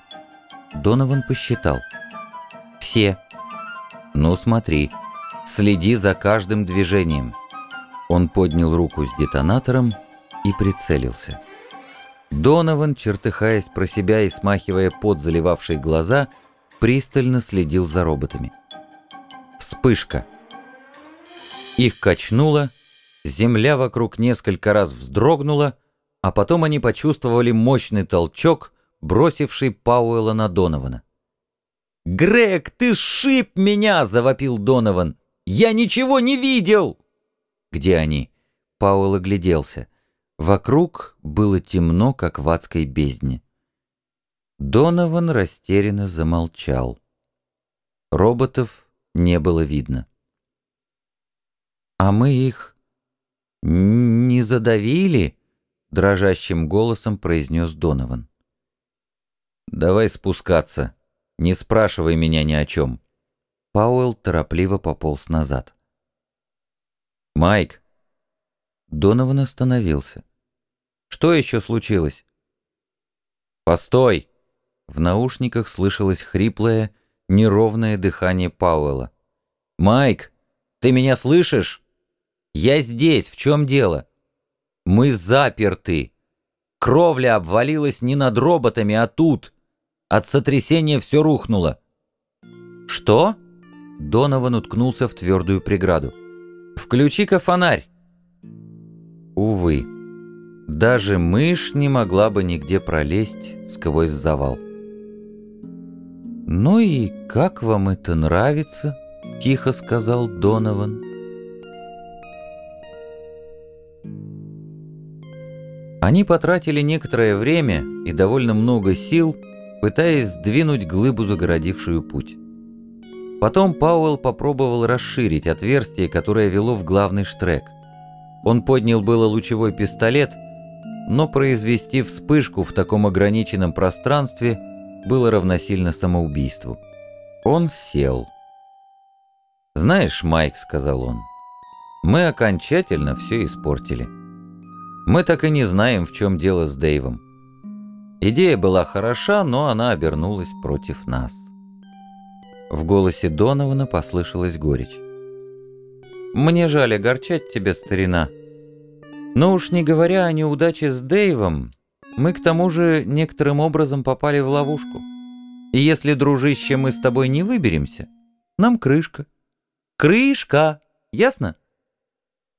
Донован посчитал. «Все». «Ну смотри, следи за каждым движением». Он поднял руку с детонатором и прицелился. Донован, чертыхаясь про себя и смахивая пот, заливавший глаза, пристально следил за роботами. Вспышка. Их качнуло, земля вокруг несколько раз вздрогнула, а потом они почувствовали мощный толчок, бросивший Пауэлла на Донована. «Грег, ты сшиб меня!» — завопил Донован. «Я ничего не видел!» «Где они?» Пауэлл огляделся. Вокруг было темно, как в адской бездне. Донован растерянно замолчал. Роботов не было видно. «А мы их не задавили?» — дрожащим голосом произнес Донован. «Давай спускаться. Не спрашивай меня ни о чем». Пауэлл торопливо пополз назад. «Майк!» Донован остановился. «Что еще случилось?» «Постой!» В наушниках слышалось хриплое, неровное дыхание Пауэлла. «Майк, ты меня слышишь? Я здесь, в чем дело? Мы заперты. Кровля обвалилась не над роботами, а тут. От сотрясения все рухнуло». «Что?» Донован уткнулся в твердую преграду. «Включи-ка фонарь!» Увы, даже мышь не могла бы нигде пролезть сквозь завал. «Ну и как вам это нравится?» — тихо сказал Донован. Они потратили некоторое время и довольно много сил, пытаясь сдвинуть глыбу, загородившую путь. Потом Пауэлл попробовал расширить отверстие, которое вело в главный штрек. Он поднял было лучевой пистолет, но произвести вспышку в таком ограниченном пространстве было равносильно самоубийству. Он сел. «Знаешь, Майк», — сказал он, — «мы окончательно все испортили. Мы так и не знаем, в чем дело с Дэйвом. Идея была хороша, но она обернулась против нас». В голосе Донована послышалась горечь. «Мне жаль огорчать тебя, старина. Но уж не говоря о неудаче с Дэйвом, мы к тому же некоторым образом попали в ловушку. И если, дружище, мы с тобой не выберемся, нам крышка. Крышка! Ясно?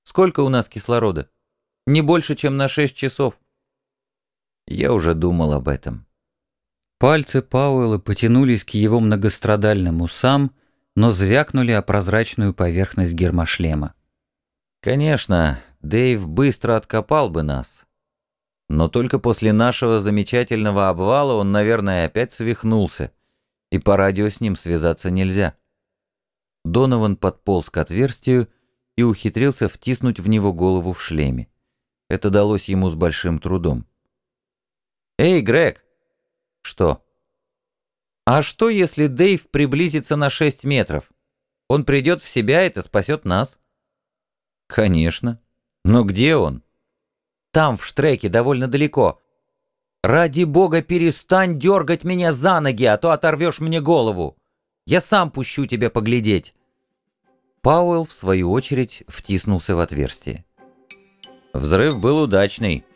Сколько у нас кислорода? Не больше, чем на шесть часов. Я уже думал об этом. Пальцы Пауэлла потянулись к его многострадальным усам, но звякнули о прозрачную поверхность гермошлема. Конечно, Дэйв быстро откопал бы нас. Но только после нашего замечательного обвала он, наверное, опять свихнулся, и по радио с ним связаться нельзя. Донован подполз к отверстию и ухитрился втиснуть в него голову в шлеме. Это далось ему с большим трудом. «Эй, Грег!» Что? А что, если Дэйв приблизится на 6 метров? Он придет в себя, это спасет нас. Конечно. Но где он? Там, в штреке, довольно далеко. Ради бога, перестань дергать меня за ноги, а то оторвешь мне голову. Я сам пущу тебя поглядеть. Пауэлл, в свою очередь, втиснулся в отверстие. Взрыв был удачный.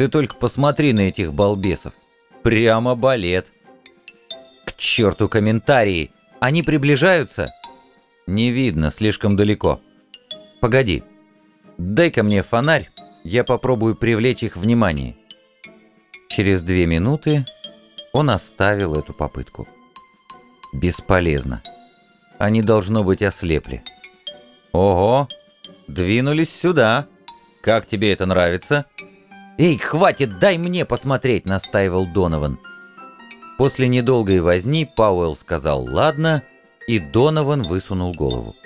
Ты только посмотри на этих балбесов. Прямо балет. К черту комментарии. Они приближаются? Не видно, слишком далеко. Погоди. Дай-ка мне фонарь, я попробую привлечь их внимание. Через две минуты он оставил эту попытку. Бесполезно. Они, должно быть, ослепли. Ого! Двинулись сюда. Как тебе это нравится? «Эй, хватит, дай мне посмотреть!» — настаивал Донован. После недолгой возни Пауэлл сказал «ладно», и Донован высунул голову.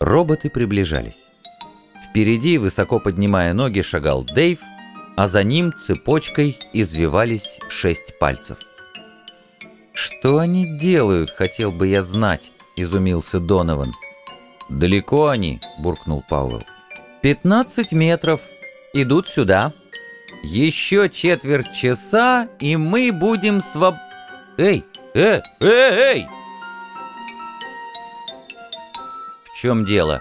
Роботы приближались. Впереди, высоко поднимая ноги, шагал Дэйв, а за ним цепочкой извивались шесть пальцев. «Что они делают, хотел бы я знать», — изумился Донован. «Далеко они», — буркнул Пауэлл. «Пятнадцать метров. Идут сюда». Еще четверть часа, и мы будем своб... Эй, э, э, эй! В чем дело?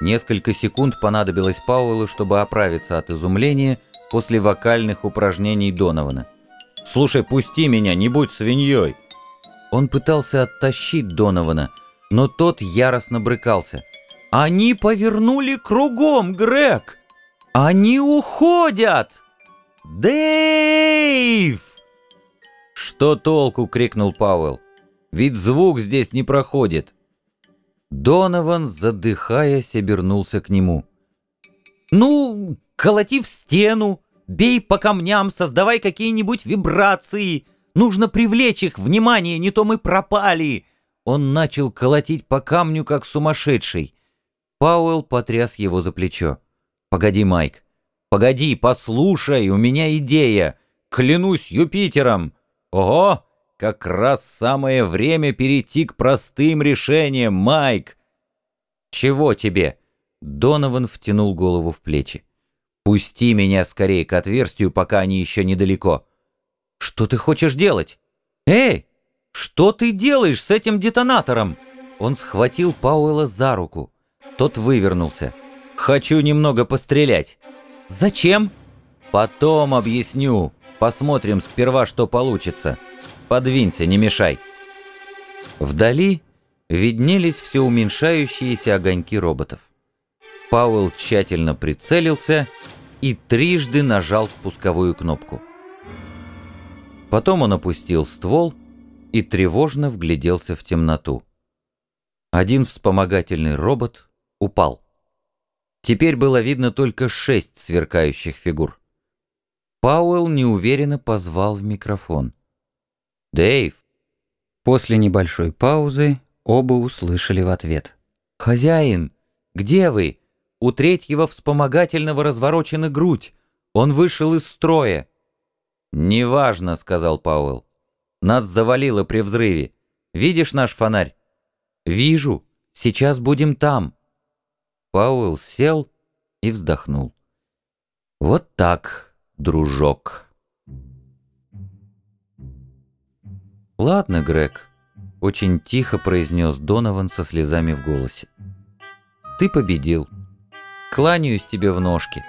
Несколько секунд понадобилось Пауэллу, чтобы оправиться от изумления после вокальных упражнений Донована. «Слушай, пусти меня, не будь свиньей!» Он пытался оттащить Донована, но тот яростно брыкался. «Они повернули кругом, Грег! Они уходят!» «Дэйв!» «Что толку?» — крикнул Пауэлл. «Ведь звук здесь не проходит». Донован, задыхаясь, обернулся к нему. «Ну, колоти в стену, бей по камням, создавай какие-нибудь вибрации. Нужно привлечь их внимание, не то мы пропали». Он начал колотить по камню, как сумасшедший. Пауэлл потряс его за плечо. «Погоди, Майк, Погоди, послушай, у меня идея. Клянусь Юпитером. Ого, как раз самое время перейти к простым решениям, Майк. Чего тебе? Донован втянул голову в плечи. Пусти меня скорее к отверстию, пока они еще недалеко. Что ты хочешь делать? Эй, что ты делаешь с этим детонатором? Он схватил Пауэлла за руку. Тот вывернулся. «Хочу немного пострелять». «Зачем?» «Потом объясню. Посмотрим сперва, что получится. Подвинься, не мешай». Вдали виднелись все уменьшающиеся огоньки роботов. Пауэлл тщательно прицелился и трижды нажал спусковую кнопку. Потом он опустил ствол и тревожно вгляделся в темноту. Один вспомогательный робот упал. Теперь было видно только шесть сверкающих фигур. Пауэлл неуверенно позвал в микрофон. «Дэйв!» После небольшой паузы оба услышали в ответ. «Хозяин, где вы? У третьего вспомогательного разворочена грудь. Он вышел из строя». «Неважно», — сказал Пауэлл. «Нас завалило при взрыве. Видишь наш фонарь?» «Вижу. Сейчас будем там». Пауэлл сел и вздохнул. «Вот так, дружок». «Ладно, Грег», — очень тихо произнес Донован со слезами в голосе. «Ты победил. Кланяюсь тебе в ножки.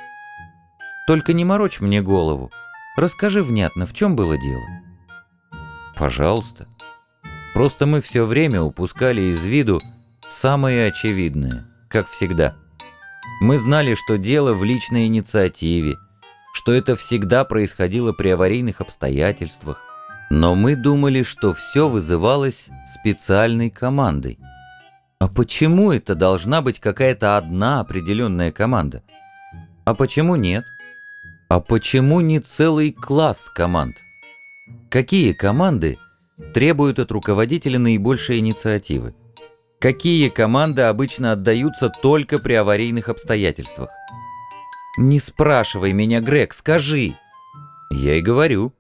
Только не морочь мне голову. Расскажи внятно, в чем было дело?» «Пожалуйста». Просто мы все время упускали из виду самое очевидное, как всегда. Мы знали, что дело в личной инициативе, что это всегда происходило при аварийных обстоятельствах, но мы думали, что все вызывалось специальной командой. А почему это должна быть какая-то одна определенная команда? А почему нет? А почему не целый класс команд? Какие команды – требуют от руководителя наибольшей инициативы. Какие команды обычно отдаются только при аварийных обстоятельствах? «Не спрашивай меня, Грег, скажи!» Я и говорю.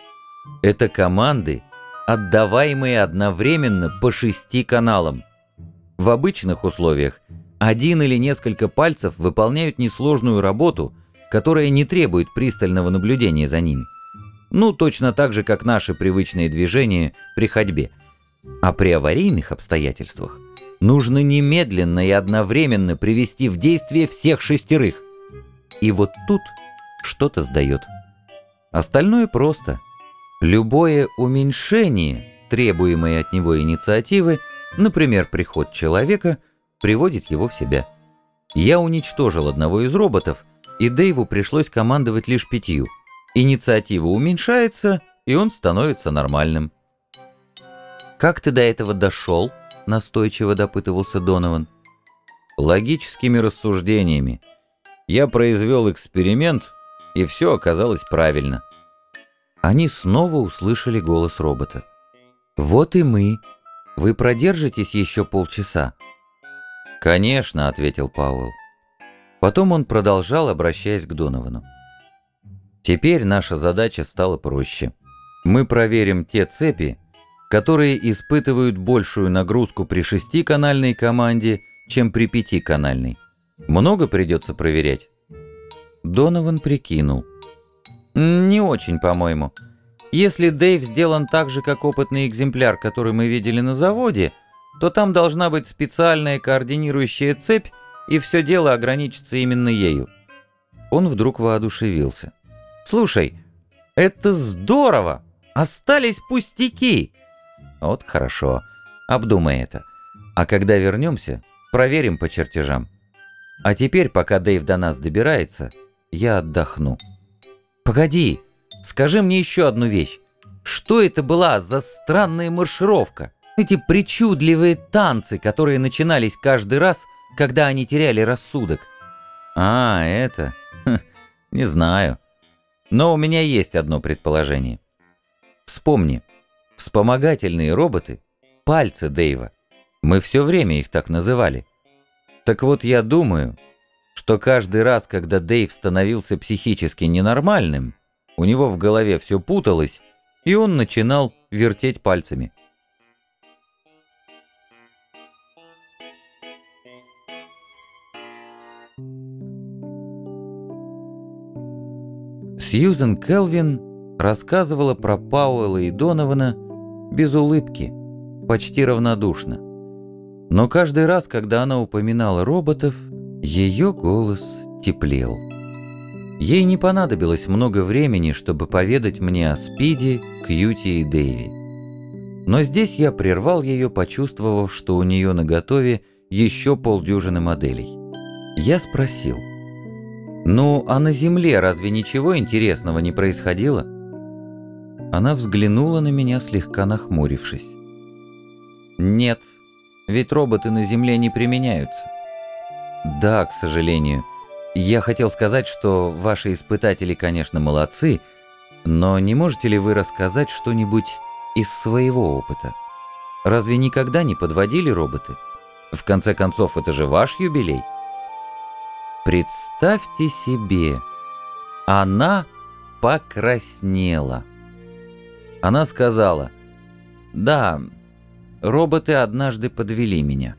Это команды, отдаваемые одновременно по шести каналам. В обычных условиях один или несколько пальцев выполняют несложную работу, которая не требует пристального наблюдения за ними. Ну, точно так же, как наши привычные движения при ходьбе. А при аварийных обстоятельствах нужно немедленно и одновременно привести в действие всех шестерых. И вот тут что-то сдает. Остальное просто. Любое уменьшение, требуемое от него инициативы, например, приход человека, приводит его в себя. Я уничтожил одного из роботов, и Дэйву пришлось командовать лишь пятью – Инициатива уменьшается, и он становится нормальным. «Как ты до этого дошел?» — настойчиво допытывался Донован. «Логическими рассуждениями. Я произвел эксперимент, и все оказалось правильно». Они снова услышали голос робота. «Вот и мы. Вы продержитесь еще полчаса?» «Конечно», — ответил Пауэлл. Потом он продолжал, обращаясь к Доновану. Теперь наша задача стала проще. Мы проверим те цепи, которые испытывают большую нагрузку при шестиканальной команде, чем при пятиканальной. Много придется проверять? Донован прикинул. Не очень, по-моему. Если Дэйв сделан так же, как опытный экземпляр, который мы видели на заводе, то там должна быть специальная координирующая цепь, и все дело ограничится именно ею. Он вдруг воодушевился. Слушай, это здорово! Остались пустяки!» «Вот хорошо. Обдумай это. А когда вернемся, проверим по чертежам. А теперь, пока Дэйв до нас добирается, я отдохну». «Погоди, скажи мне еще одну вещь. Что это была за странная маршировка? Эти причудливые танцы, которые начинались каждый раз, когда они теряли рассудок?» «А, это... Хм, не знаю. Но у меня есть одно предположение. Вспомни, вспомогательные роботы — пальцы Дэйва. Мы все время их так называли. Так вот, я думаю, что каждый раз, когда Дэйв становился психически ненормальным, у него в голове все путалось, и он начинал вертеть пальцами. Сьюзен Келвин рассказывала про Пауэлла и Донована без улыбки, почти равнодушно. Но каждый раз, когда она упоминала роботов, ее голос теплел. Ей не понадобилось много времени, чтобы поведать мне о Спиди, Кьюти и Дэйви. Но здесь я прервал ее, почувствовав, что у нее наготове еще полдюжины моделей. Я спросил – «Ну, а на Земле разве ничего интересного не происходило?» Она взглянула на меня, слегка нахмурившись. «Нет, ведь роботы на Земле не применяются». «Да, к сожалению. Я хотел сказать, что ваши испытатели, конечно, молодцы, но не можете ли вы рассказать что-нибудь из своего опыта? Разве никогда не подводили роботы? В конце концов, это же ваш юбилей». Представьте себе, она покраснела. Она сказала, «Да, роботы однажды подвели меня.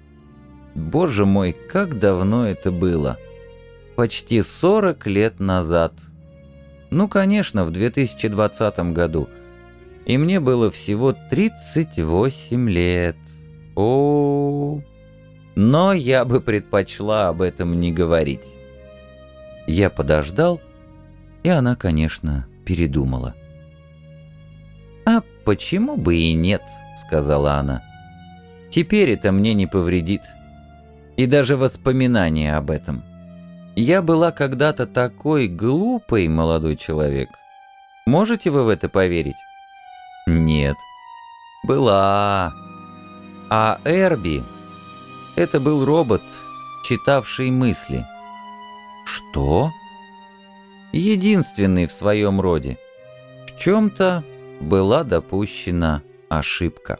Боже мой, как давно это было! Почти 40 лет назад. Ну, конечно, в 2020 году. И мне было всего 38 лет. О, -о, -о. Но я бы предпочла об этом не говорить. Я подождал, и она, конечно, передумала. «А почему бы и нет?» — сказала она. «Теперь это мне не повредит. И даже воспоминания об этом. Я была когда-то такой глупый молодой человек. Можете вы в это поверить?» «Нет». «Была. А Эрби это был робот, читавший мысли. Что? Единственный в своем роде. В чем-то была допущена ошибка.